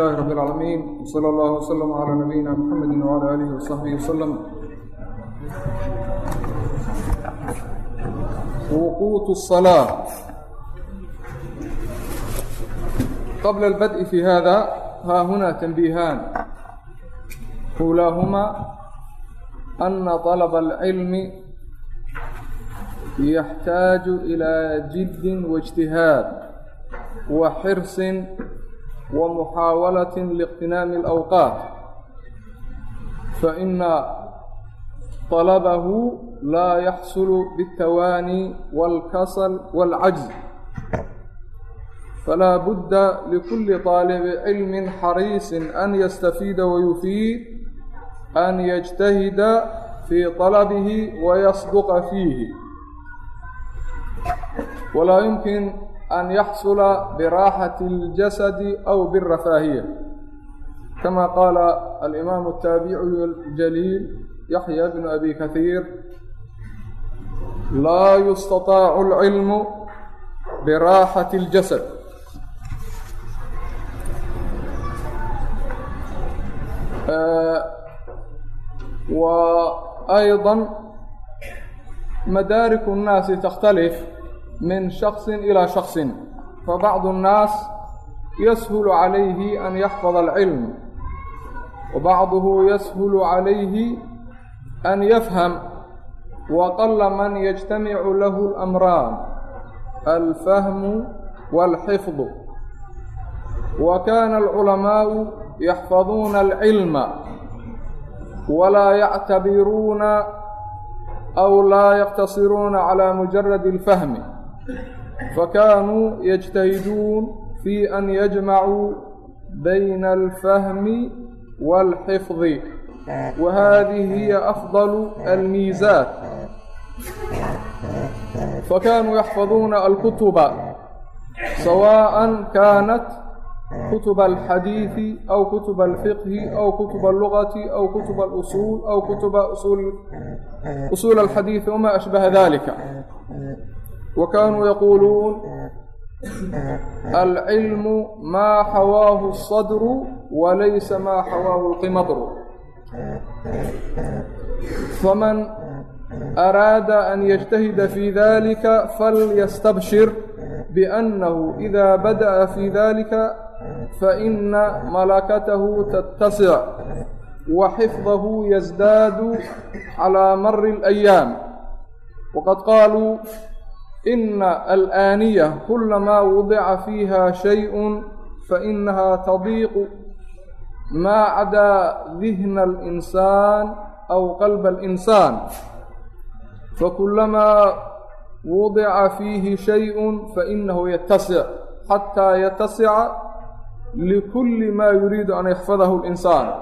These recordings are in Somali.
للh رب العالمين وصلى الله وsلم على نبيinا محمد وعلى آله وصحبه وsلم وquuت الصلاة qبل البdء في hذا ha hna تنبيهاn أولاahma أنa طلب العلم يحتاaج إلى جد واجتهاad وxرص واجتهاد وحرص ومحاولة لاغتنام الأوقات فإن طلبه لا يحصل بالتواني والكسل والعجز فلا بد لكل طالب علم حريص أن يستفيد ويفيد أن يجتهد في طلبه ويصدق فيه ولا يمكن أن يحصل براحة الجسد أو بالرفاهية كما قال الإمام التابعي الجليل يحيى بن أبي كثير min shaksin ilaa shaksin fabacdu annaas yashulu calayhi an yaxfada alcilm wa bacduhu yashulu calayhi an yafham wa qala man yajtamicu lahu alamraan alfahmu waalxifdu wa kaana alculamaa'u yaxfaduuna alcilma walaa yactabiruuna aw laa yaqtasiruuna calaa mujaradi alfahmi أو لا يقتصرون على مجرد الفهم فكانوا يجتهدون في أن يجمعوا بين الفهم والحفظ وهذه هي أفضل الميزات فكانوا يحفظون الكتب سواء كانت كتب الحديث أو كتب الفقه أو كتب اللغة أو كتب الأصول أو كتب أصول أصول الحديث وما أشبه ذلك وكانوا يقولون العلم ما حواه الصدر وليس ما حواه القمطر فمن أراد أن يجتهد في ذلك فليستبشر بأنه إذا بدأ في ذلك فإن ملكته تتسع وحفظه يزداد على مر الأيام وقد قالوا إن الآنية كلما وضع فيها شيء فإنها تضيق ما عدا ذهن الإنسان أو قلب الإنسان فكلما وضع فيه شيء فإنه يتسع حتى يتسع لكل ما يريد أن يحفظه الإنسان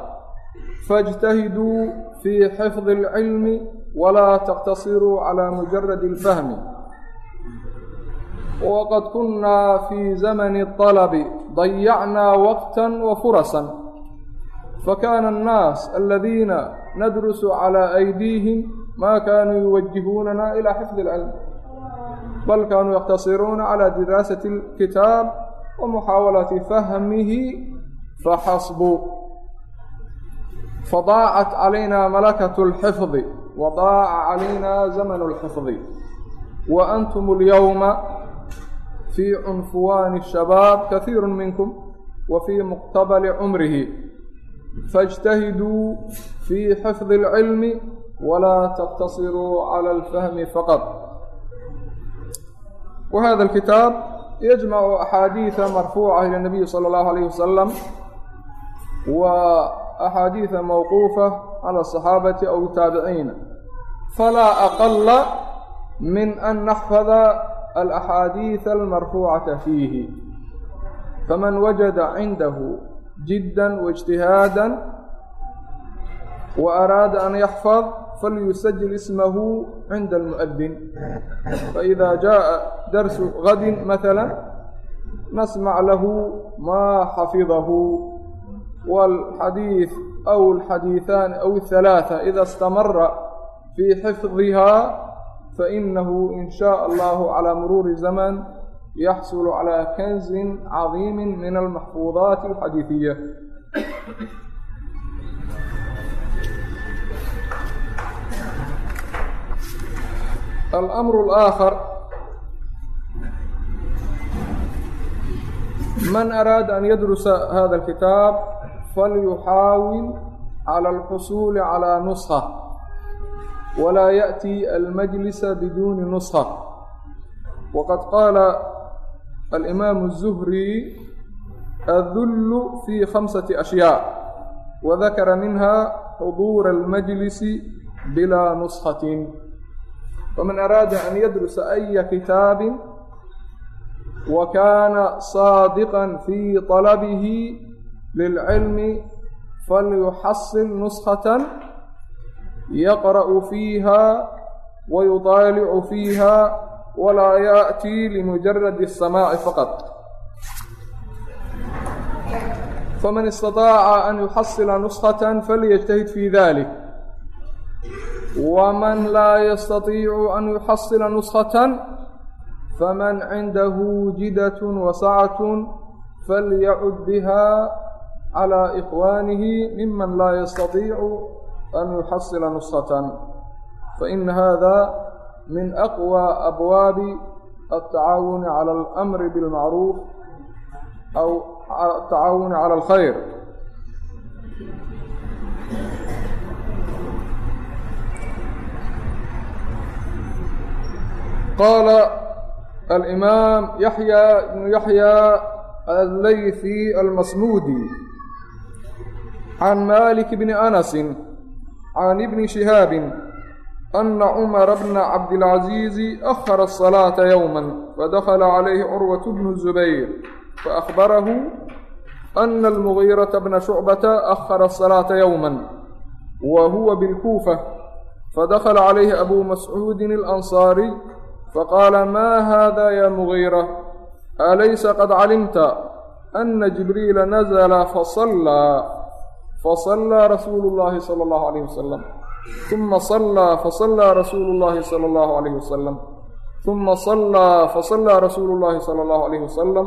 فاجتهدوا في حفظ العلم ولا تقتصروا على مجرد الفهم وقد كنا في زمن الطلب ضيعنا وقتا وفرصا فكان الناس الذين ندرس على أيديهم ما كانوا يوجهوننا إلى حفظ العلم بل كانوا يقتصرون على دراسة الكتاب ومحاولة فهمه فحسب فضاعت علينا ملكة الحفظ وضاع علينا زمن الحفظ وأنتم اليوم في عنفوان الشباب كثير منكم وفي مقتبل عمره فاجتهدوا في حفظ العلم ولا تقتصروا على الفهم فقط وهذا الكتاب يجمع أحاديث مرفوعة إلى النبي صلى الله عليه وسلم وأحاديث موقوفة على الصحابة أو التابعين فلا أقل من أن نحفظ الأحاديث المرفوعة فيه فمن وجد عنده جدا واجتهادا وأراد أن يحفظ فليسجل اسمه عند المؤذن فإذا جاء درس غد مثلا نسمع له ما حفظه والحديث أو الحديثان أو الثلاثة إذا استمر في حفظها fainahu in shaa allahu calaa muruuri zaman yaxsulu calaa kanzin cadiimin min almaxfuudaati alxadiidiya alamru alaakhar man araada an yadrusa hada alkitaab falyuxaawil cala alxusuuli calaa nusha walaa yaأti almajlisa biduuni nuskha waqad qaala alimaamu الzuhri adullu fi khamsati ashyaa wadakara minha xuduura almajlisi bilaa nuskhatin faman araada an yadrusa aya kitaabin wa kaana saadiqan fi طalabihi lilcilmi falyuxasil nuskhatan yaqra'u fiiha wayutaalicu fiiha walaa ya'tii limujaradi الsamaaci faqad faman istaطaaca an yuxasila nushaة falyajtahid fi dalik waman laa yastatiicu an yuxasila nushaة faman cindahu jidaة wasacaة falyacud biha calى ikhwaanihi miman laa yastatiicu an yuxasila nusatan fain hada min aqwى abwaabi aلtacaawuni calى اlamri bاlmacruuf aw atacaawuni calى اlkhayr qaala alimaam yaxya ibnu yaxya allaythi almasmuudi can malik bni anasi can ibni shihaabi ana cumara bna cabdilcaziizi ahara الصalaata yowma fadakla calayhi curwaة bnu zubayr faأkhbarahu ana almugiiraةa bna shucbata ahara الصalaata yowma wa huwa bilkuufa fadakla calayhi abu mascuudi اlanصaariy faqaala maa hada ya mugiira alaysa qad calimta ana jibriila nazla fasallaa fasallaa rasuulu llahi sala allahu alayh wasalam uma sallaa fasallaa rasuulu llahi sala allahu alayh wasalam uma sallaa fasallaa rasuulu llahi sala allahu alayh wasalam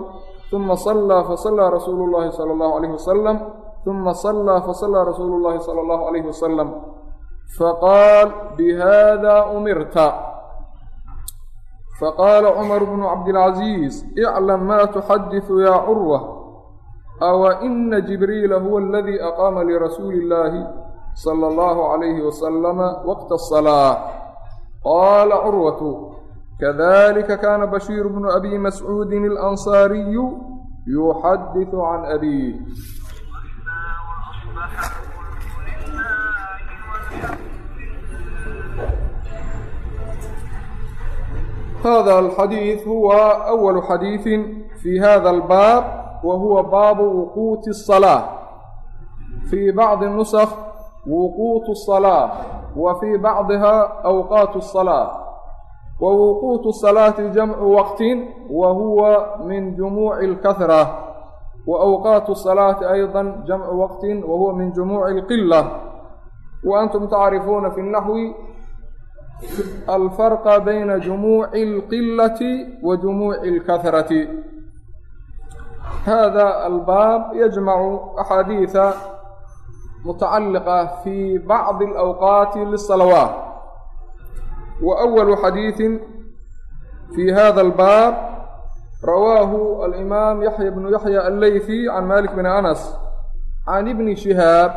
uma sallaa fasallaa rasuulu llahi sala allahu alayh wasalam uma sallaa fasallaa rasuulu llahi sala allahu alayh wasalam faqaal bihada umirta faqaala cumar bnu cabdilcaziiz iclam maa tuxadisu yaa curwa awa ina jibriila huwa aladii aqaama lirasuuli illaahi sala allahu calayhi wasalama waqta asalaa qaala curwatu kadalika kaana bashiiru bnu abi mascuudin alansaariyu yuxadisu can abiih hada alxadiid huwa awalu xadiidin fi hada albaab wa huwa baabu wuquuti الصalaaة fii bacdi nusakh wuquutu الصalaaة wa fii bacdiha awqaatu الصalaaة wa wuquutu الصalaati jamcu waqtin wa huwa min jumuuci اlkahra wa awqaatu الصalaati ayضa jamcu waqtin wa huwa min jumuuci اlqila wa antum tacrifuuna fi الnaxwi alfarqa bayna jumuuci اlqilati wa jumuuci اlkahrati hada albaab yajmacu axaadiida mutacaliqa fi bacdi alawqaati lisalawaat wa awalu xadiidin fi hada albaab rawaahu alimaam yaxya bnu yaxya alleyfi can malik bn anas can ibni shihaab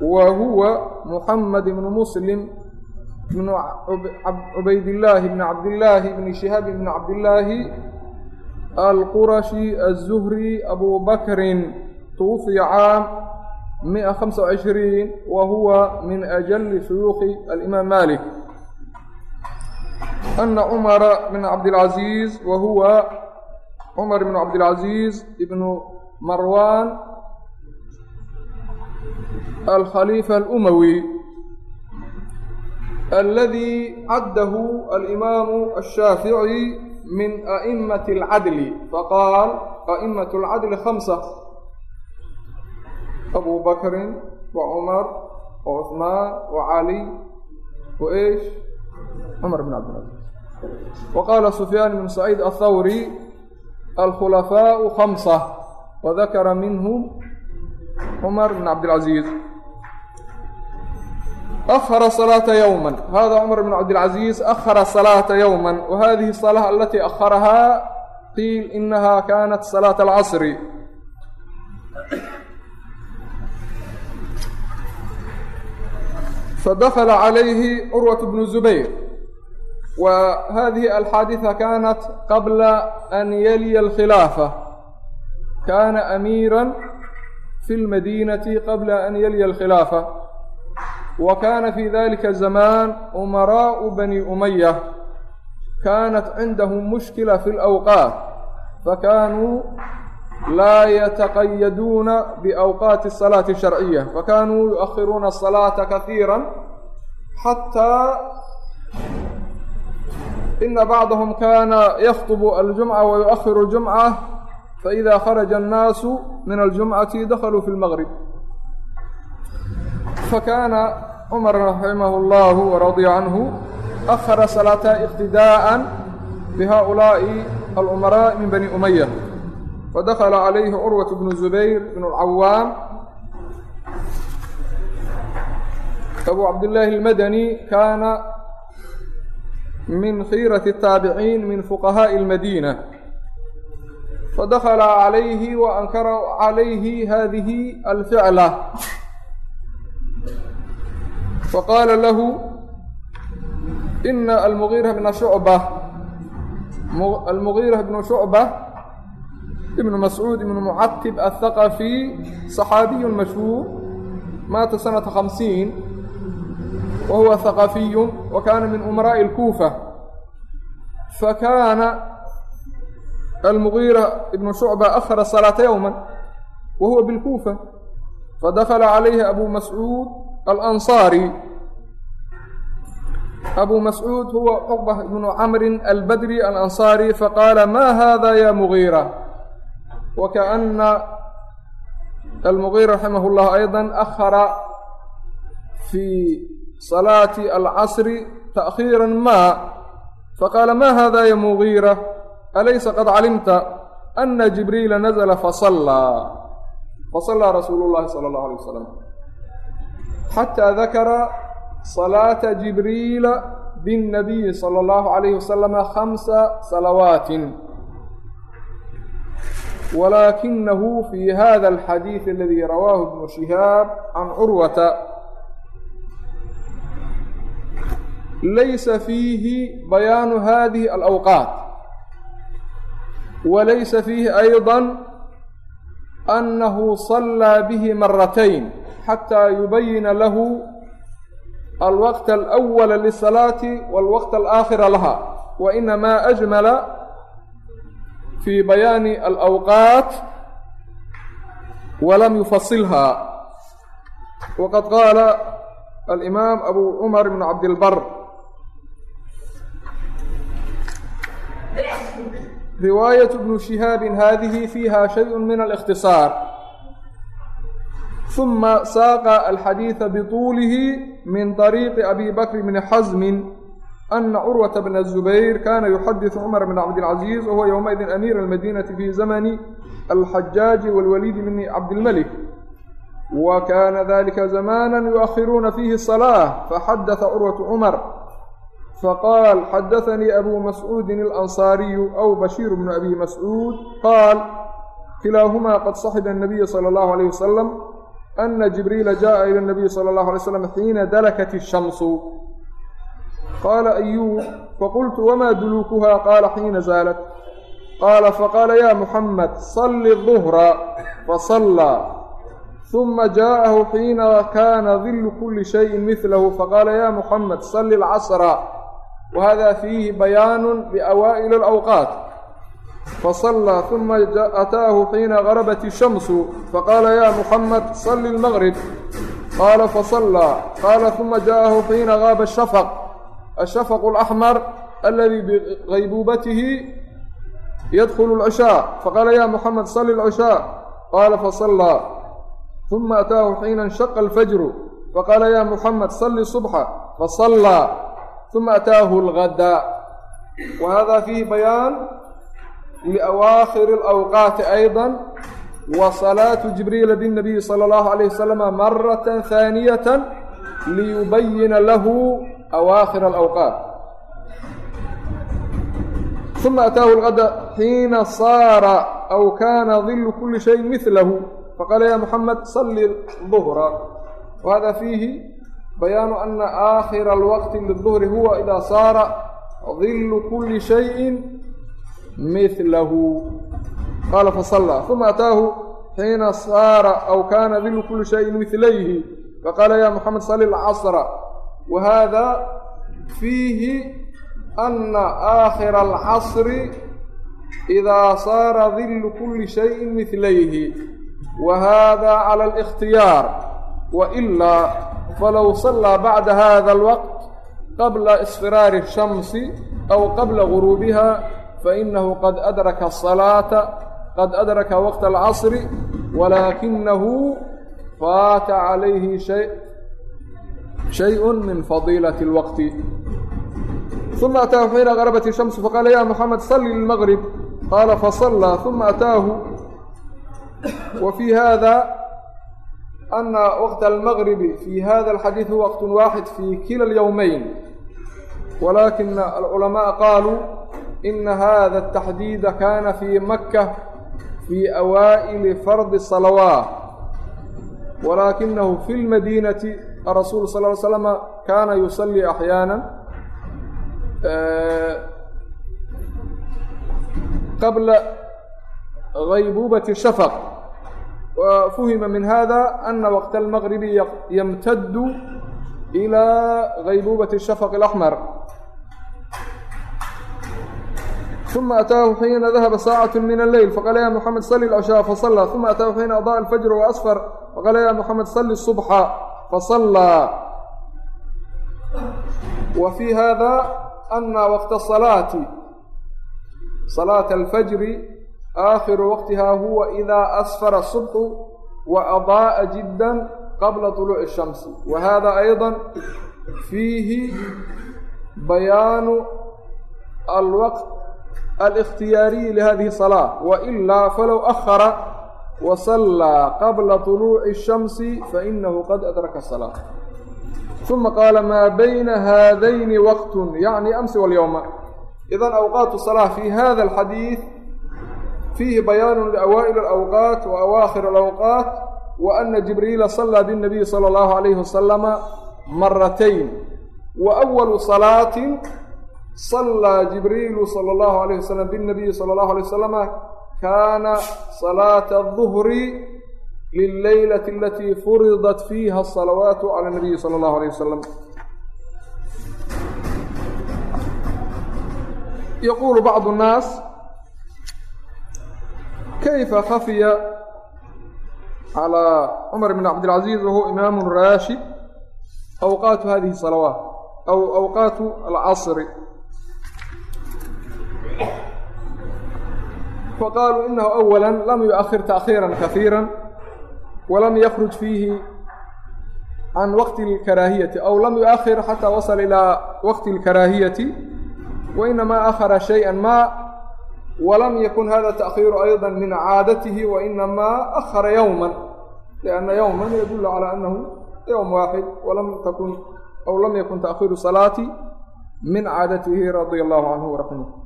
wa huwa muxamed ibnu muslim bn cubaydillaahi bni cabdillaahi bni shihaab bni cabdillaahi alqurashi aلzuhri abu bakrin tuwufiya caam mia hamsa cishriin wa huwa min ajali shuyuukhi alimaam malik. Ana cumara bn cabdilcaziiz wa huwa cumar bn cabdilcaziiz ibnu marwan alkhaliifa alumawi aladii caddahu alimaamu ashaafici min a'immati alcadli faqaal a'immatu alcadli khamsa. Abu bakrin wa cumar wa cuثmaan wa cali wa eesh cumar bn cabdilcaziz wa qaala sufyaan bn saciid athawri alkhulafaaءu khamsa wadakara minhum cumar bn cabdilcaziiz أخر الصلاة يوما هذا عمر بن عبد العزيز أخر الصلاة يوما وهذه الصلاة التي أخرها قيل إنها كانت صلاة العصر فدخل عليه عروة بن الزبير وهذه الحادثة كانت قبل أن يلي الخلافة كان أميرا في المدينة قبل أن يلي الخلافة وكان في ذلك الزمان أمراء بني أمية كانت عندهم مشكلة في الأوقات فكانوا لا يتقيدون بأوقات الصلاة الشرعية فكانوا يؤخرون الصلاة كثيرا حتى إن بعضهم كان يخطب الجمعة ويؤخر الجمعة فإذا خرج الناس من الجمعة دخلوا في المغرب فكان عمر رحمه الله ورضي عنه أخر صلاة اقتداء بهؤلاء الأمراء من بني أمية فدخل عليه عروة بن الزبير بن العوام أبو عبد الله المدني كان من خيرة التابعين من فقهاء المدينة فدخل عليه وأنكر عليه هذه الفعلة فقال له إن المغيرة بن شعبة المغيرة بن شعبة ابن مسعود بن معتب الثقفي صحابي مشهور مات سنة خمسين وهو ثقفي وكان من أمراء الكوفة فكان المغيرة بن شعبة أخر الصلاة يوما وهو بالكوفة فدخل عليه أبو مسعود alansaari abu mascuud huwa cuqbah ibnu camrin albadri alansaari faqaala ma hada ya mugiira wakaana almugiira raximah llah ayda ahara fii salaati alcasri taakhiira ma faqaala ma hada ya mugiira alaysa qad calimta ana jibriila nazla fasallaa fasallaa rasuulu llahi sala allahu alay wasalam xataa dakara salaata jibriila binnabiyi sala allahu calayhi wasalama khamsa salawaatin walaakinahu fi hada alxadiid aladii rawaahu ibnu shihaab can curwata laysa fiihi bayaanu hadihi alawqaat walaysa fiihi ayda annahu salaa bihi maratayn xataa yubayina lahu alwaqta alawala lisalaati walwaqta alaakhira laha wa inamaa ajmala fi bayaani alawqaat walam yufasilha waqad qaala alimaam abu cumar ibn cabdilbar riwaayat bnu shihaabin hadihi fiiha shay min alاkhtisaar ثم ساق الحديث بطوله من طريق أبي بكر بن حزم أن عروة بن الزبير كان يحدث عمر بن عبد العزيز وهو يومئذ أمير المدينة في زمن الحجاج والوليد بن عبد الملك وكان ذلك زمانا يؤخرون فيه الصلاة فحدث عروة عمر فقال حدثني أبو مسعود الأنصاري أو بشير بن أبي مسعود قال كلاهما قد صحب النبي صلى الله عليه وسلم أن جبريل جاء إلى النبي صلى الله عليه وسلم حين دلكت الشمس قال أيوب فقلت وما دلوكها قال حين زالت قال فقال يا محمد صل الظهر فصلى ثم جاءه حين كان ظل كل شيء مثله فقال يا محمد صل العصر وهذا فيه بيان بأوائل fasallaa uma ataahu xiina garabat ishamsu faqaala yaa muxamed salli almaqrib qaala fasallaa qaala uma ja'ahu xiina gaaba ashafaq ashafaqu alaxmar aladii biqaybuubatihi yadkhulu alcishaa faqaala yaa muxamed salli alcishaa qaala fasallaa uma ataahu xiina inshaqa alfajru faqaala yaa muxamed salli subxa fasallaa uma ataahu algada wa hada fiihi bayaan liawaakhiri alawqaati ayضa wa salaatu jibriila binnabiyi sala allahu alayh wasalama marata haaniyata liyubayina lahu awaakhir alawqaat uma ataahu lgada xiina saara aw kaana dilu kuli shayin midlahu faqaala ya muxamed salli duhra wahada fiihi bayaanu ana aakhira alwaqti liduhri huwa idaa saara dilu kuli shayin midlahu qaala fasallaa uma ataahu xiina saara aw kaana dilu kuli shayin midlayhi faqaala ya muxamed salli alcasra wa hada fiihi ana aakhira alcasri idaa saara dilu kuli shayin midlayhi wa hada cala alikhtiyaar wailaa falow sallaa bacda hada alwaqt qabla isfiraari الshamsi aw qabla guruubiha fainahu qad adraka asalaata qad adraka waqta alcasri walaakinahu faata calayhi shay-un min fadiilati اlwaqti uma ataahu xiina garabat ishamsu faqaala ya moxamed salli lmaqrib qaala fasallaa uma ataahu wa fii hada ana waqta almaqribi fi hada alxadiid huwa waqt waaxid fi kila alyowmeyn walaakina alculamaء qaaluu ina hada الtaxdiida kana fi maka fi awaa'ili fardi الصalawaat walakinahu fi اlmadinati arasuul sal ly slama kana yusalii axyaana qabla غaybuubati shafq وفhima min hada أna wqت الmغribi ymtad إlى غaybubaة الshafq الأحmر ثuma ataahu xiina dahaba saacaة min الleyl faqala ya mحamed sli الcشhاء faصlى ثuma ataahu xiina aضاء الfجr وأsfr faqala ya mحamed sli الصبxa faصlى w fي hada أna wqت الصلاaةi صلاaة الfجr aakhiru waqtiha huwa idaa asfara subxu wa adaa'a jiddan qabla طuluuci الshamsi wa hada ayضa fiihi bayaanu alwaqt alikhtiyaariyi lihadihi الصalaaة wailaa falow ahara wasallaa qabla طuluuci الshamsi fainahu qad adraka الصalaaة ثuma qaala maa bayna haadayni waqt yacni amsi walyowma idan awqaat الصalaaة fi hada اlxadiiث fiihi bayaanu liawaa'il alawqaat wa awaakhir alawqaat wa ana jibriila sallaa binnabiyi sala allahu calayhi wasalama maratayn wa awalu salaatin sallaa jibriilu sala allahu alayh wasalam binnabiyi sala allahu alay wasalama kaana salaata aduhri lileylati alatii furidat fiiha asalawaatu cala nabiyi sala allahu alayh wasalam yaquulu bacdu nnaas kayfa khafiya calىa cumar bn cabdilcaziiz wahuwa imaamu raashid awqaatu hadihi salawaat aw awqaatu alcasri faqaaluu inahu awala lam yuؤkhir taأkhiira kahiira walam yakruj fiihi can waqti اlkaraahiyati aw lam yuؤkhir xataa wasala ilaa waqti اlkaraahiyati wainamaa akhara shayئa ma wlam yakun hada taأkhiiru ayضa min caadatihi wainamaa ahara yowma lianna yowma yadul calى anahu ywm waaxid walam takun aw lam yakun taأkhiiru salaati min caadatihi radia allahu canhu waraximah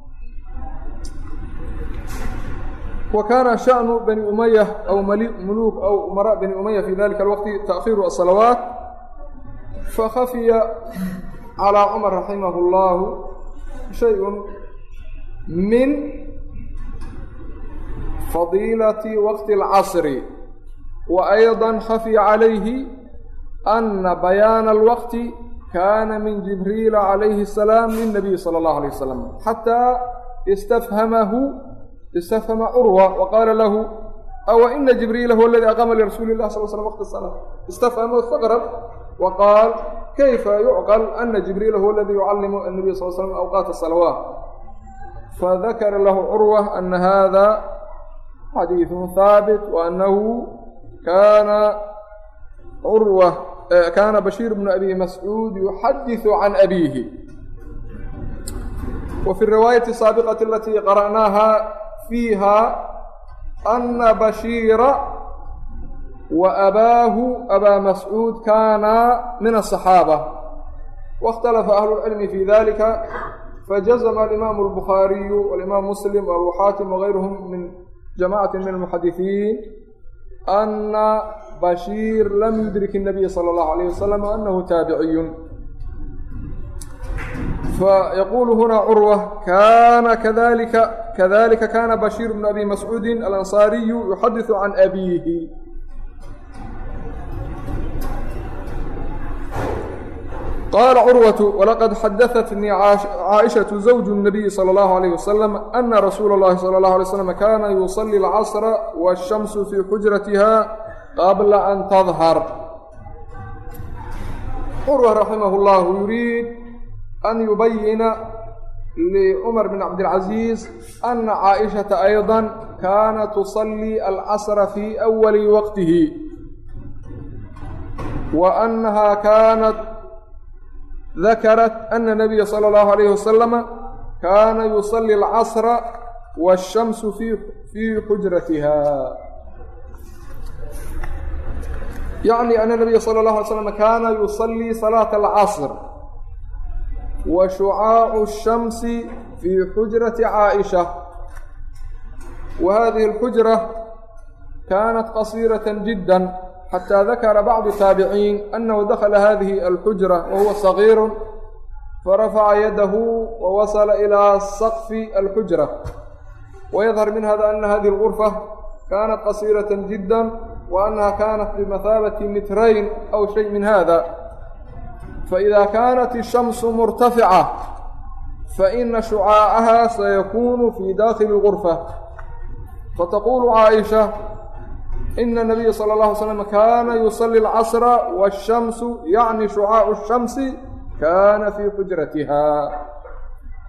wa kaana shaأnu bani umaya aw muluuk aw umara bani umaya fi dalika alwaqti taأkhiiru الصalawaat fakhafiya calى cumar raximah اllahu shayء min fadiilati waqti alcasri wa ayضa khafiya calayhi ana bayaana alwaqti kaana min jibriila calayhi الsalaam lilnabiy sala اllahu alayh wasalam xataa istafhamahu istafhama curwa wa qaala lahu awa ina jibriila huwa aladi aqama lirasuuli ilah sal slam waqti salaa istafhamu faqrab wa qaal kayfa yucqal ana jibriila huwa aladi yucallimu annabiy sal slam awqaat salawaat fadakara lahu curwa ana hada xadiidu haabit wa annahu kaana curwa kaana bashiir bnu abi mascuud yuxadisu can abiihi wa fi riwaayati asaabiqati qara'naaha fiiha ana bashiira wa abaahu abaa mascuud kaana min asaxaaba واkhtalafa ahlu اlcilmi fi dalika fajazma alimaamu الbukhaariyu walimaam muslim وabu xaatim wغayruhum min jamacati min almuxadisiin ana bashiir lam yudrik الnabiy salى اllahu عalيه wasalam anahu fayaquulu hunaa curwa kaana kadalika kadalika kaana bashiir bnu abi mascuudin alansaariyu yuxadisu can abiihi qaala curwatu walaqad xadaatnii caaishatu zawju nabiyi sala allahu alayh wasalam ana rasuula allahi sala allahu alay slam kaana yusalli alcasra waashamsu fii xujratiha qabla an tadhar curwa raximah llah yuriid an yubayina licumar bin cabdilcasiis ana caaishata aydan kaana tusallii alcasra fii awali waqtihi wa annahaa kaanat dakarat ana nabiya sala allahu alayhi wasalama kaana yusalli alcasra waashamsu fi fii xujratiha yacni ana nabiya sala allahu alay slam kaana yusallii salaata alcasr wa shucaacu shamsi fii xujrati caaisha wa hadihi alxujra kaanat qasiirata jidda xataa dakara bacdu taabiciin annahu dakala hadihi alxujra wa huwa sagiiru farafaca yadahu wawasala ilaa saqfi alxujra wayadhar min hada ana hadihi algurfa kaanat qasiirata jidda wa annaha kaanat bimathaabati mitrayn aw shay min hada قصيرة جدا وأنها كانت بمثابة مترين أو شيء من هذا فإذا كانت الشمس مرتفعة فإن شعاعها سيكون في داخل الغرفة فتقول عائشة إن النبي صلى الله عليه وسلم كان يصلي العصر والشمس يعني شعاع الشمس كان في حجرتها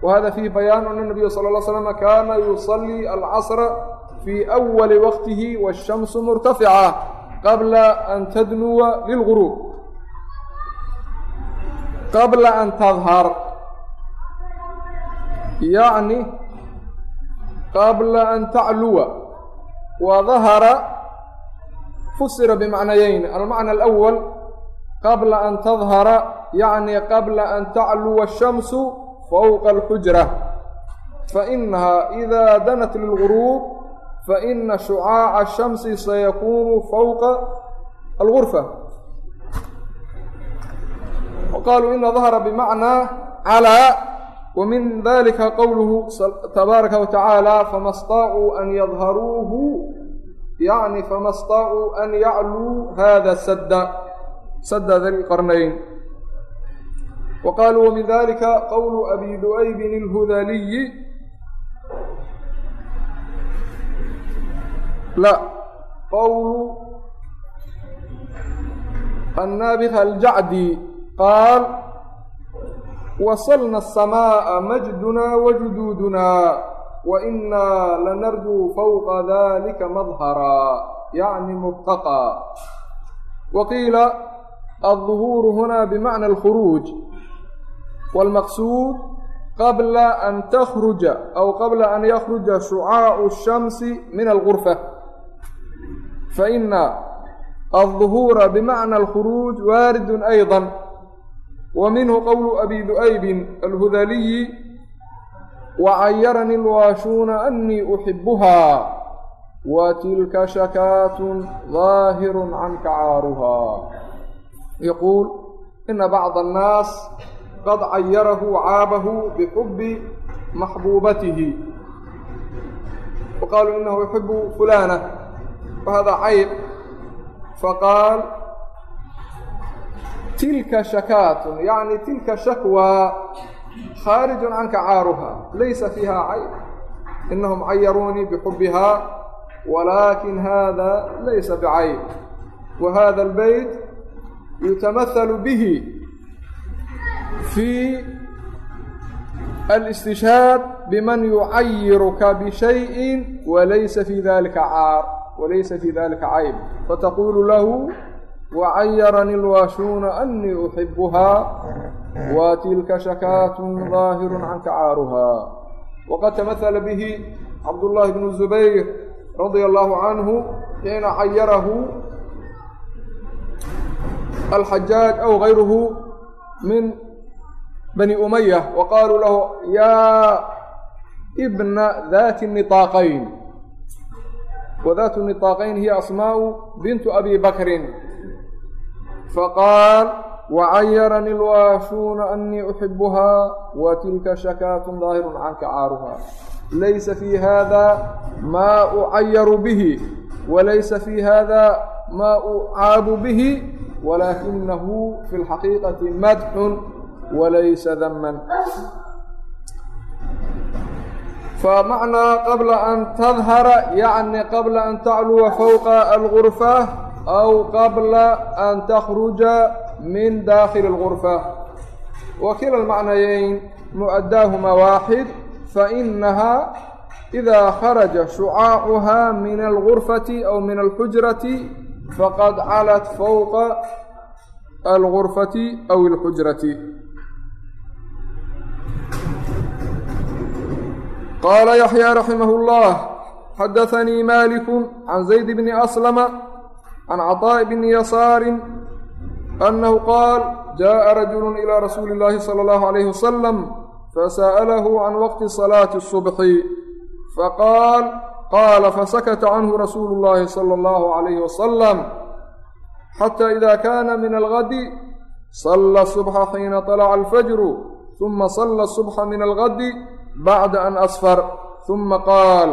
وهذا فيه بيان أن النبي صلى الله عليه وسلم كان يصلي qabla an tadhar yacni qabla an tacluwa wa dahara fusira bimacnayeyn. Almacna alawal qabla an tadhara yacni qabla an tacluwa ashamsu fowqa alxujra fainaha ida danat lilguruub faina shucaaca ashamsi sayakuunu fowqa algurfa yuqaalu ina dahara bimacnaa calaa wa min dalika qowluhu tabaaraka wa tacaala fama staacuu an yadharuuhu yacni fama staacuu an yacluu hada sadda. Sadda dari qarnayn. Wa qaaluu wamin dalika qowlu abi du'aybin ilhudaliyi la qowlu annaabiha aljacdi qaal wasalna asamaa'a majdunaa wajuduudunaa wa innaa lanarduu fawqa dalika madharaa yacni murtaqaa wa qiila alduhuuru huna bimacna alkhuruuj waalmaqsuud qabla an takhruja aw qabla an yakhruja shucaacu shamsi min algurfa faina alduhuura bimacna alkhuruuj waaridun ayda wa minhu qowlu abi du'aybin alhudaliyi wacayarani alwaashuuna anii uxibuhaa wa tilka shakaatun daahirun canka caaruhaa yaquul ina bacda annaas qad cayarahu caabahu bixubbi maxbuubatihi faqaaluu inahu yuxibu fulaana wahada cayb faqaal tilka shakaatun yacni tilka shakwaa khaarijun canka caaruha laysa fiiha cayr inahum cayaruunii bixubbihaa walaakin hada laysa bicayr wa hada albeyt yutamahalu bihi fii alistishhaad biman yucayiruka bishayin walaysa fii dalika caar walaysa fii dalika cayb. Fataquulu lahu wacayarani اlwaashuuna anii uxibuhaa wa tilka shakaat daahiru canka caaruha waqad tamathala bihi cabdullaahi bnu zubayr radia allahu canhu xiina cayarahu alxajaaj aw gayruhu min bani umaya wa qaaluu lahu yaa ibna dati niaaqayn wa daatu niaaqayn hiya asmaau bintu abi bakrin faqaal wacayarani lwaashuuna anii uxibuhaa wa tilka shakaatun daahirun canka caaruha laysa fii hada maa ucayaru bihi walaysa fii hada maa ucaabu bihi walaakinahu fi lxaqiiqati madxun walaysa daman famacnaa qabla an tadhara yacni qabla an tacluwa fowqa algurfa aw qabla an takhruja min dakhili اlgurfa wa kila lmacnayeyn mu'adaahumaa waaxid fainahaa ida kharaja shucaacuha min algurfati aw min alxujrati faqad calat fowqa algurfati aw alxujrati qaala yaxyaa raximah اllah xadaanii maliku can zayd bni aslama can caطaaءi bni yasaari annahu qaal jaءa rajulu ilى rasuuli اllahi salى اllahu عalayh wasalam fasa'alahu can waqti salaati الصubxi faqaal qaala fasakata canhu rasuulu اllahi salى اllahu عalayh wasalam xata ida kana min algadi sala الصubxa xiina طalaca alfajru ثuma sala الصubxa min algadi bacda an asfar ثuma qaal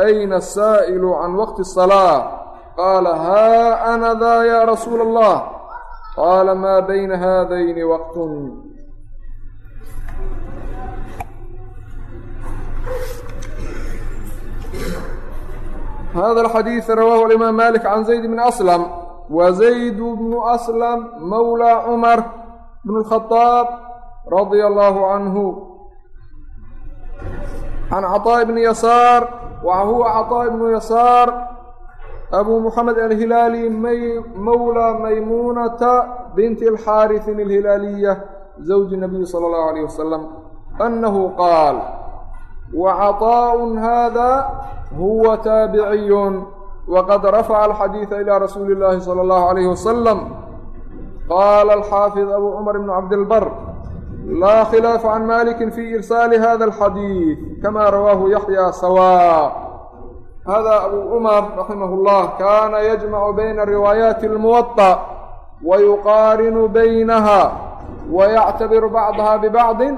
ayna الsaa'ilu can waqti الصalaaة qaala haa ana daa ya rasuula اllah qaala maa bayna haadayni waqtun hada alxadiid rawaahu alimaam malik can zayd bni aslam wa zayd bnu aslam mawla cumar bn اlkhadaab radia allahu canhu can caطaaءi bni yasaar wa huwa caطaaءi bnu yasaar abu muxamed alhilaali mawla maymuunata binti alxaariثin alhilaaliya zawji nabiyi salى اllahu alayh wasalam annahu qaal wacaطaaءun hada huwa taabiciyun waqad rafaca alxadiida ilى rasuuli اllahi salى اllahu alayh wasalam qaala alxaafid abu cumar bn cabdilbar laa khilaafa can maliki fi irsaali hada alxadiid kama rawaahu yaxya sawa hada abu cumar raximah اllah kana yajmacu bayna riwaayaati اlmuwaطa wayuqaarinu baynaha wayactabiru bacdaha bibacdi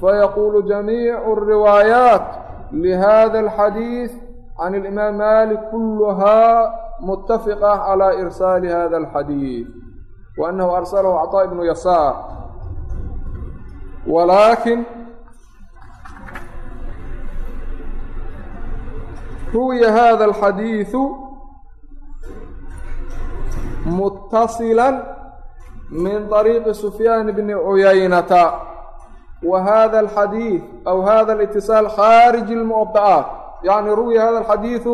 fayaquulu jamiicu الriwaayaat lihada alxadiid can alimaam malik kuluhaa mutafiqa calى irsaali hada alxadiid wa annahu arsalahu caطaa ibnu yasaar walaakin ruwiya hada alxadiidu mutasila min طariiqi sufyaan bni cuyaynata wa hada alxadiid aw hada alitisaal khaariji lmuqda'aat yacni ruwiya hada alxadiidu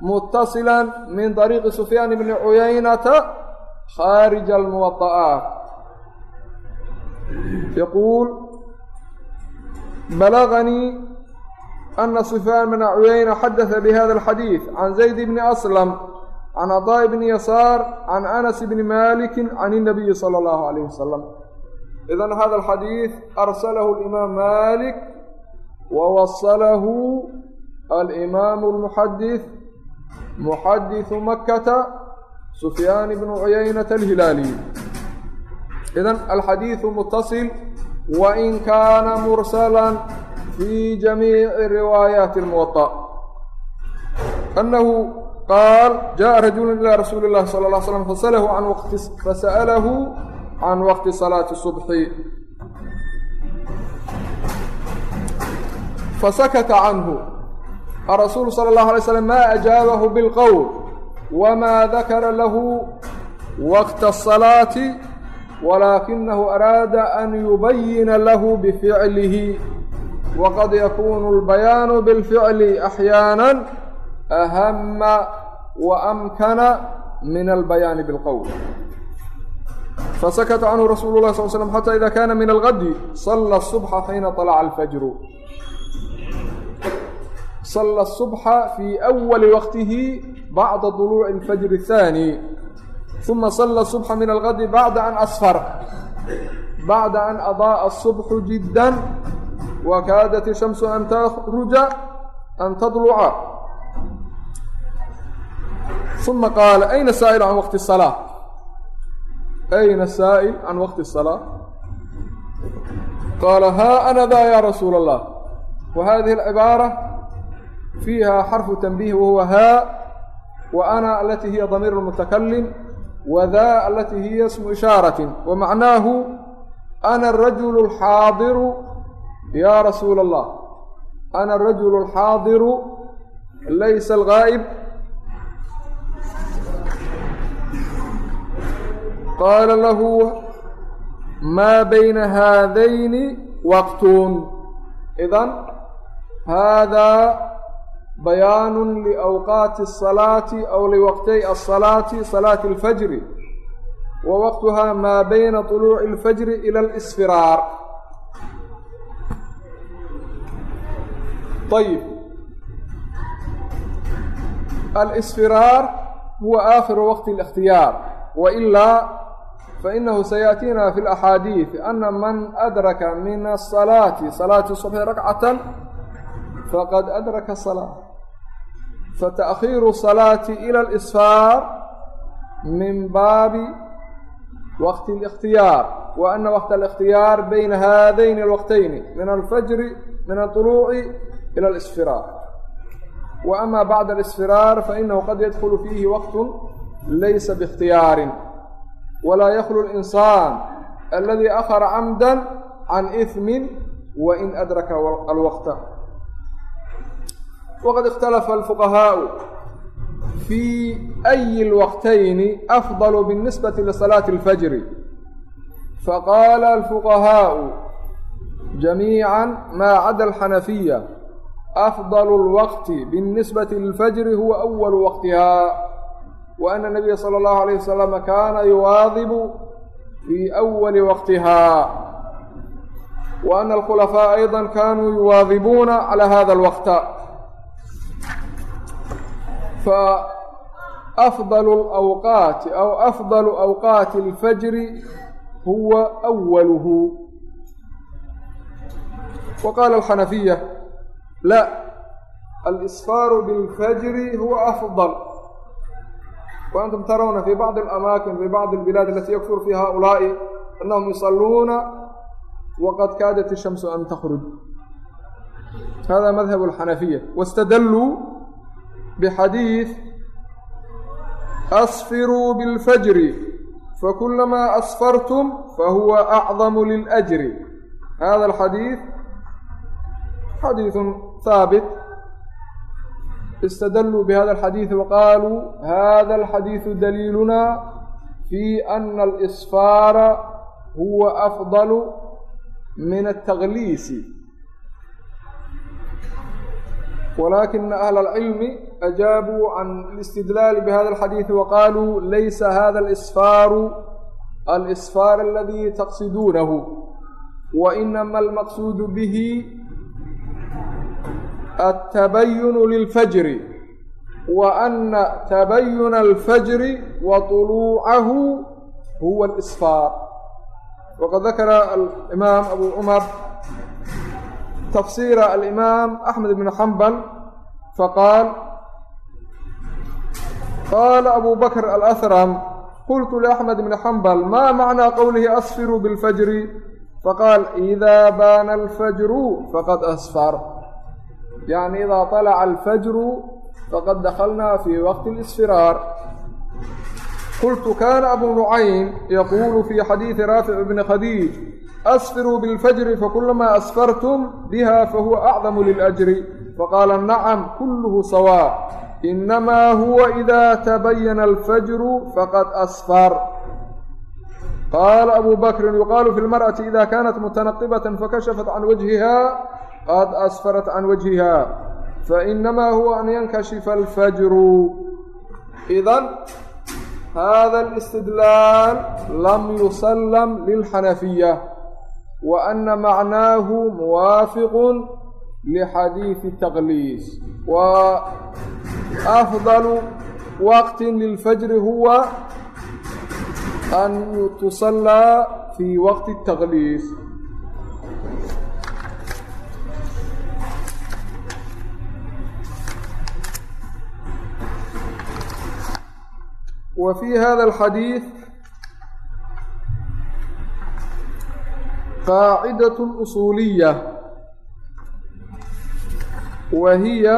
mutasila min طariiqi sufyaan bni cuyaynata khaarij almuwada'aat yaquul balaganii ana sufyaan bna cuyayna xadada bihada alxadiid can zayd bni aslam can caطaa'i bni yasaar can anas bni maliki can اnabiyi sala allahu alayh wasalam idan hada alxadiid arsalahu alimaam malik wawasalahu alimaamu almuxadis muxadisu makkata sufyaan ibnu cuyaynata alhilaaliy idan alxadiidu mutasil wain kaana mursala fi jamiici riwaayaati اlmuwaطa annahu qaal jaءa rajulu ilى rasuuli اllahi salى اlه slam fasalahu an waqti fasa'alahu can waqti salaati subxi fasakata canhu arasuulu sala اllahu alay slam ma ajaabahu bilqowl wma dakara lahu waqta الصalaati walaakinahu araada an yubayina lahu bificlihi waqad yakunu اlbayaanu biاlficli axyaana ahama waamkana min albayaani biاlqowl fasakata canhu rasuulu lah sal slm xata ida kana min algadi sala الصubxa xiina طalaca alfajru صلى الصبح في أول وقته بعد طلوع الفجر الثاني wakaadat ishamsu an takhruja an tadluca uma qaala ayna saa'il can waqti salaa ayna saa'il can waqti salaa qaala haa ana daa ya rasuula allah wa hadihi alcibaara fiiha xarfu tanbiih wahuwa haa wa ana alati hiya damiiru mutakalim wda alati hiya smu ishaaratin wa macnaahu ana arajulu alxaadiru yaa rasuula allah ana arajulu alxaadiru laysa algaa'ib qaala lahu maa bayna haadayni waqtun idan haadaa bayaanu liawqaati asalaati aw liwaqtay asalaati salaati alfajri wa waqtuha maa bayna طuluuci alfajri ila alisfiraar صلاة الفجر ووقتها ما بين طلوع الفجر إلى الإسفرار طيب الإسفرار هو آخر وقت الاختيار وإلا فإنه سيأتينا في الأحاديث أن من أدرك من الصلاة صلاة الصبح ركعة فقد أدرك الصلاة فتأخير الصلاة إلى الإسفار من باب وقت الاختيار وأن وقت الاختيار بين هذين الوقتين من الفجر من الطلوع إلى الإسفرار وأما بعد الإسفرار فإنه قد يدخل فيه وقت ليس باختيار ولا يخلو الإنسان الذي أخر عمدا عن إثم وإن أدرك الوقت وقد اختلف الفقهاء في أي الوقتين أفضل بالنسبة لصلاة الفجر فقال الفقهاء جميعا ما عدا الحنفية أفضل الوقت بالنسبة للفجر هو أول وقتها وأن النبي صلى الله عليه وسلم كان يواظب في أول وقتها وأن الخلفاء أيضا كانوا يواظبون على هذا الوقت فأفضل الأوقات أو أفضل أوقات الفجر هو أوله وقال الحنفية لا الإسفار بالفجر هو أفضل وأنتم ترون في بعض الأماكن في بعض البلاد التي يكثر فيها هؤلاء أنهم يصلون وقد كادت الشمس أن تخرج هذا مذهب الحنفية واستدلوا بحديث أصفروا بالفجر فكلما أصفرتم فهو أعظم للأجر هذا الحديث حديث ثابت استدلوا بهذا الحديث وقالوا هذا الحديث دليلنا في أن الإصفار هو أفضل من التغليس ولكن أهل العلم أجابوا عن الاستدلال بهذا الحديث وقالوا ليس هذا الإصفار الإصفار الذي تقصدونه وإنما المقصود به التبين للفجر وأن تبين الفجر وطلوعه هو الإصفار وقد ذكر الإمام أبو عمر تفسير الإمام أحمد بن حنبل فقال قال أبو بكر الأثرم قلت لأحمد بن حنبل ما معنى قوله أصفروا بالفجر فقال إذا بان الفجر فقد أصفر يعني إذا طلع الفجر فقد دخلنا في وقت الإصفرار قلت كان أبو نعيم يقول في حديث رافع بن خديج أصفروا بالفجر فكلما أسفرتم بها فهو أعظم للأجر فقال نعم كله سواء إنما هو إذا تبين الفجر فقد أسفر قال أبو بكر يقال في المرأة إذا كانت متنقبة فكشفت عن qad asfarat can wajhiha fainamaa huwa an yankashifa alfajru idan hada alistidlaal lam yusallam lilxanafiya wa ana macnaahu muwaafiqun lixadiidi taqliis wa afdalu waqti lilfajri huwa an tusallaa fii waqti taqliis wa fii hada alxadiid qaacidaة usuuliya wa hiya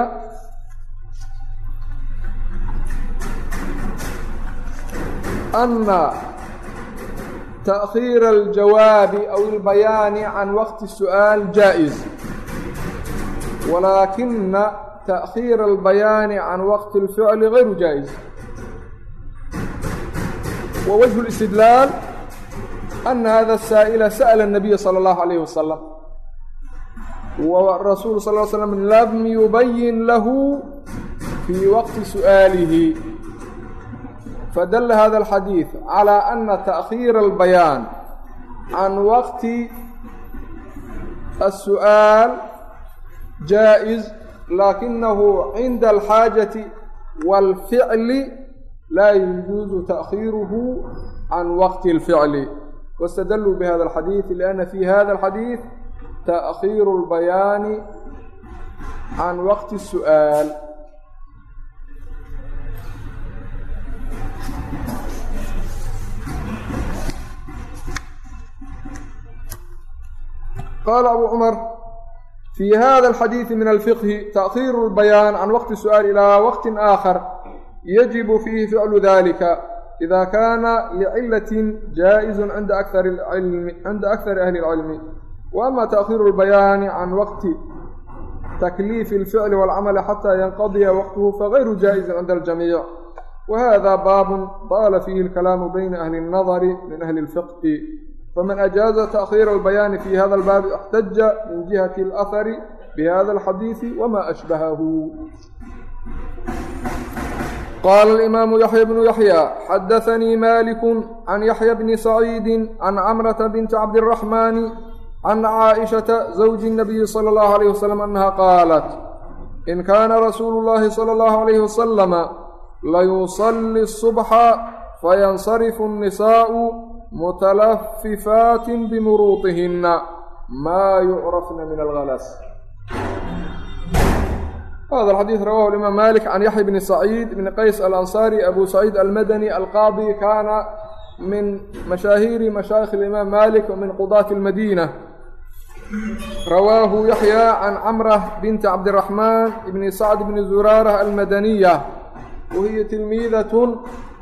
ana تأخير الجواب أو البيان عن وقت السؤال جائز ولكن تأخير البيان عن وقت الفعل غير جائز ووجه الاستدلال أن هذا السائل سأل النبي صلى الله عليه وسلم والرسول صلى الله عليه وسلم لم يبين له في وقت سؤاله فدل هذا الحديث على أن تأخير البيان عن وقت السؤال جائز لكنه عند الحاجة والفعل لا يجوز تأخيره عن وقت الفعل واستدلوا بهذا الحديث لأن في هذا الحديث تأخير البيان عن وقت السؤال قال أبو عمر في هذا الحديث من الفقه تأخير البيان عن وقت السؤال إلى وقت آخر يجب فيه فعل ذلك إذا كان لعلة جائز عند أكثر العلم عند أكثر أهل العلم وأما تأخير البيان عن وقت تكليف الفعل والعمل حتى ينقضي وقته فغير جائز عند الجميع وهذا باب طال فيه الكلام بين أهل النظر من أهل الفقه فمن أجاز تأخير البيان في هذا الباب احتج من جهة الأثر بهذا qaala alimaamu yaxya bnu yaxya xadaanii maaliku can yaxya bni saciidi can camrata binti cabdiraxmaani can caaishata zawji nabiyi sala allahu alayh wasalam annaha qaalat in kaana rasuulu llaahi sala allahu alayhi wasalama layusalli asubxa fayansarifu annisaa'u mutalafifaatin bimuruutihinna maa yucrafna min algalas ما يعرفن من الغلس هذا الحديث رواه الإمام مالك عن يحيى بن سعيد بن قيس الأنصاري أبو سعيد المدني القاضي كان من مشاهير مشايخ الإمام مالك ومن قضاة المدينة رواه يحيى عن عمرة بنت عبد الرحمن بن سعد بن زرارة المدنية وهي تلميذة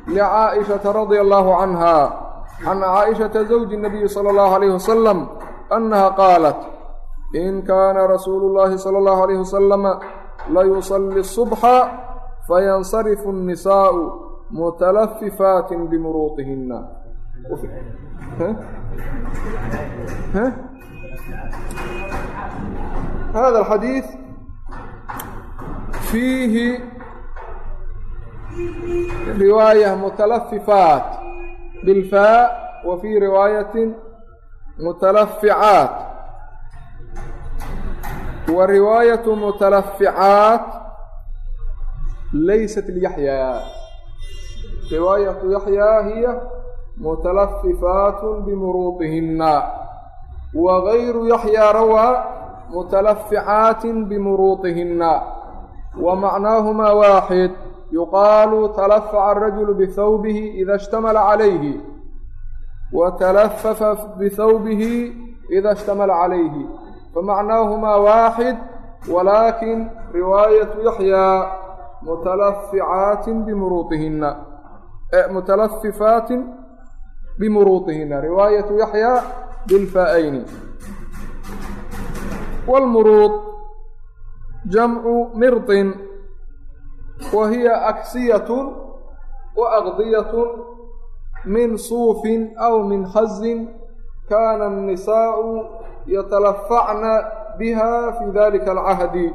لعائشة رضي الله عنها عن عائشة زوج النبي صلى الله عليه وسلم أنها قالت إن كان رسول الله layusalli الصubxa fayansarifu الnisaءu mutalafifati bimuruuطihina hada الxadiiث fiihi riwaayة mutalafifaat bilfaa wa fii riwaayaة mutalaficaat wa riwaayatu mutalaficaat laysat liyaxyaa riwaayatu yaxyaa hiya mutalafifaat bimuruuطihina wa gayru yaxyaa rawaa mutalaficaat bimuruuطihina wa macnaahumaa waaxid yuqaalu talafaca arajulu bihawbihi ida ishtamala calayhi wa talafafa bihawbihi ida ishtamala calayhi فمعناهما واحد ولكن رواية يحيى متلفعات بمروطهن متلففات بمروطهن رواية يحيى بالفاءين والمروط جمع مرط وهي أكسية وأغضية من صوف أو من خز كان النساء yatalafacna biha fi dalika alcahdi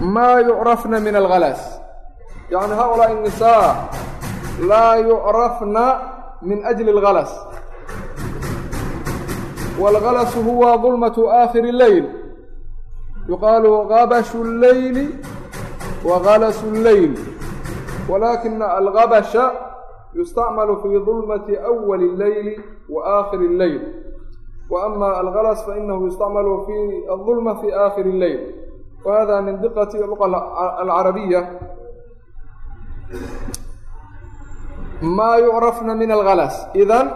ma yucrafna min algalas yani haؤulaaءi الnisaa laa yucrafna min ajli اlgalas wاlgalasu huwa dulmaةu aakhiri اleyl yuqaalu gabashu اlleyli wagalasu اlleyl walakina algabasha yustacmalu fi dulmati أwali اlleyli waaakhiri اlleyl وأma algalas fainahu yustacmalu fi الظulma fi aakhiri اlleyl whada min diqati luqa alcarabiya ma yucrafna min algalas idan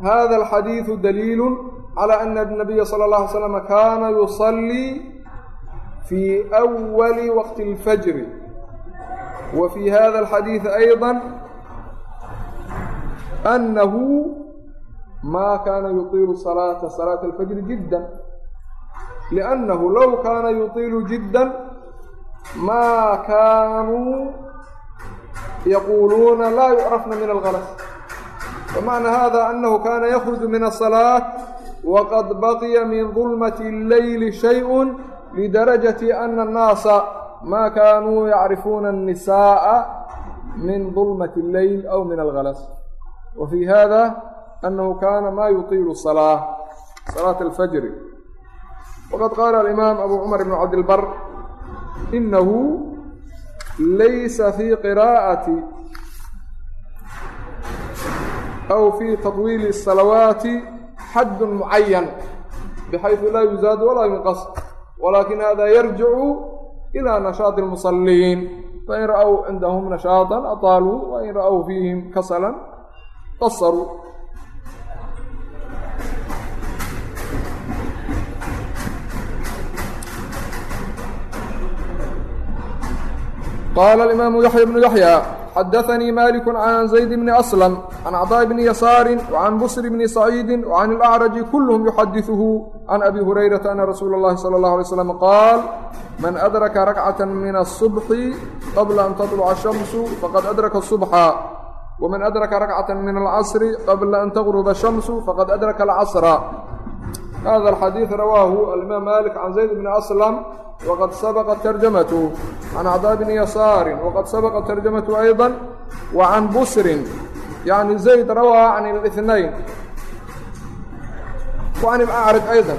hada alxadiidu daliilu calى ana الnabiya salى اlه alay slam kana yuصlii fi أwali waqti اlfajri wa fi hada alxadiidi ayضa anahu ma kana yuطilu salaata salaata alfajri jidda liannahu low kaana yuطilu jidda ma kaanuu yaquuluuna laa yucrafna min algalas wamacna hada anahu kana yakruju min aلsalaaة waqad baqiya min dulmati اlleyli shayء lidarajati ana الnaasa ma kanuu yacrifuuna الnisaءa min dulmati اlleyl aw min algalas wa fi hada anahu kana ma yuطilu الصalaaة salaaة alfajri waqad qaala alimaam abu cumar ibn cabdilbar inahu laysa fi qiraa'ati aw fi taطwiili الsalawaati xad mucayan bxayثu laa yuzaad walaa yunqas walakin hada yarjicu ilى nashaadi الmusaliin fain ra'w cindahum nashaaطa aطaaluu wain ra'w fiihim kasala qasaruu qala alimaamu yaxya bnu yaxya xadaanii maliku can zayd bni aslam can cطاء bni yasaari وcan busr bni saciidi وcan اlأcraji kulhm yuxadiثuhu can abi hurayrata ana rasuula اllahi salى اlه alay slam qaal man adraka rakcaة min الصubxi qabla an taطلca الshamsu faqad adraka الصubxa waman adraka rakcatan min alcasri qabla an taqruba shamsu faqad adraka alcasra hada alxadiid rawaahu alimaam malik can zayd bni aslam wqad sabqat tarjamatu can cdaa bni yasaari wqad sabqat tarjamatu ayضa wa can busrin yani zayd rawaa can اثnayn waan acraj ayضa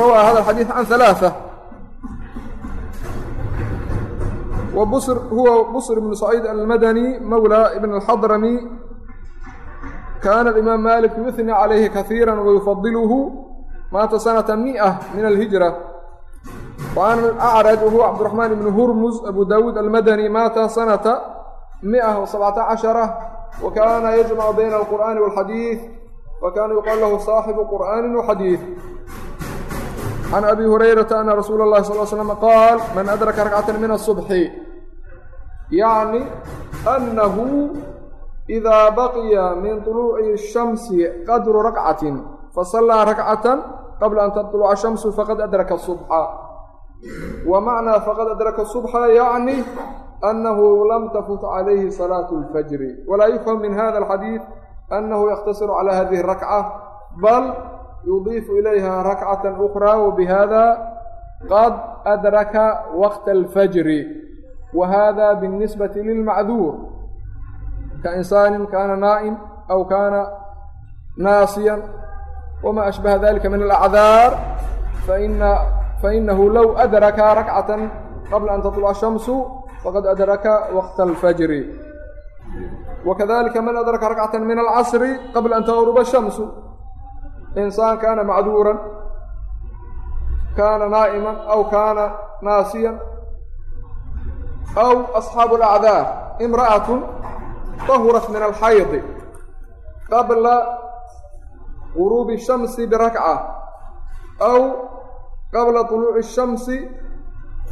rawaa hada xadiid can ثalaaثة wa bsr huwa bsr bnu sacيid almadani mawlى ibn الxadrami kana الإimaam malik yuثnي عalayhi kaثيirا وyufadilhu maata sanaةa miئة min الهiجرة وعن الأعرج وهو عبد الرحمن بن هرمز أبو داود المدني مات سنة مئة وسبعة عشرة وكان يجمع بين القرآن والحديث وكان يقال له صاحب قرآن وحديث عن أبي هريرة أن رسول الله صلى الله عليه وسلم قال من أدرك ركعة من الصبح yacni annahu idaa baqiya min tuluuci shamsi qadru rakcatin fasallaa rakcatan qabla an tatluca shamsu faqad adraka subxa wa macnaa faqad adraka subxa yacni annahu lam tafut calayhi salaatu lfajri walaa yufham min hada alxadiid annahu yakhtasiru calaa hadihi اrakca bal yudiifu ilayha rakcata ukraa wabihada qad adraka waqta alfajri wa hada biاnnisbati lilmacduur ka insaanin kaana naa'im aw kaana naasiyan wma ashbaha dalika min alacdaar fainahu low adraka rakcatan qabla an taطluca shamsu faqad adraka waqta alfajri wakadalika man adraka rakcatan min alcasri qabla an taqruba shamsu insaan kaana macduuran kaana naa'iman aw kaana naasiyan ناسيا أو أصحاب الأعذار امرأة طهرت من الحيض قبل غروب الشمس بركعة أو قبل طلوع الشمس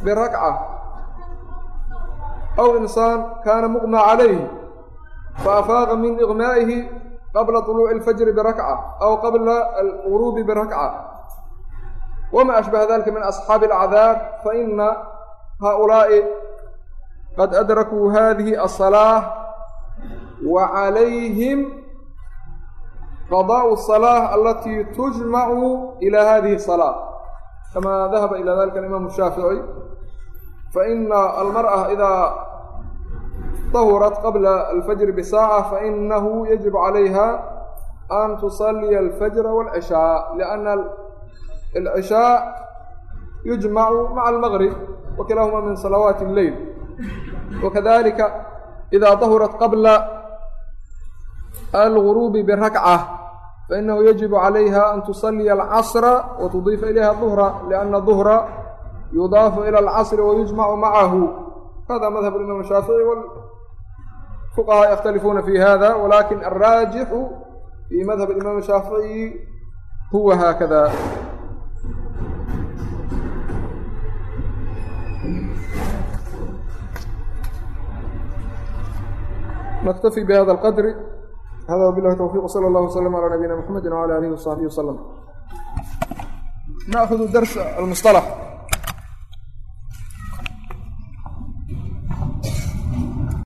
بركعة أو إنسان كان مغمى عليه فأفاق من إغمائه قبل طلوع الفجر بركعة أو قبل الغروب بركعة وما أشبه ذلك من أصحاب الأعذار فإن هؤلاء قد أدركوا هذه الصلاة وعليهم قضاء الصلاة التي تجمع إلى هذه الصلاة كما ذهب إلى ذلك الإمام الشافعي فإن المرأة إذا طهرت قبل الفجر بساعة فإنه يجب عليها an tusaliya alfajra wاlcishaa lianna alcishaa yujmacu maca almaqrib wa kilahuma min salawaati اlleyl wakadalika ida dahurat qabla alguruubi birakca fainahu yajibu calayha an tusaliya alcasra wa tudiifa ilayha duhra lianna duhra yudaafu ila alcasri wayujmacu macahu hada madhab imam shaafici wfuqahaa yakhtalifuuna fi hada walakin alraajixu fi madhab imam shaafici huwa haakada نkتفي بhda الqدر hda وبالله توفيq وصلى الله وسلم على نبينا محمد وعلى آله وصحبه وسلم نأخذ درس المصطلح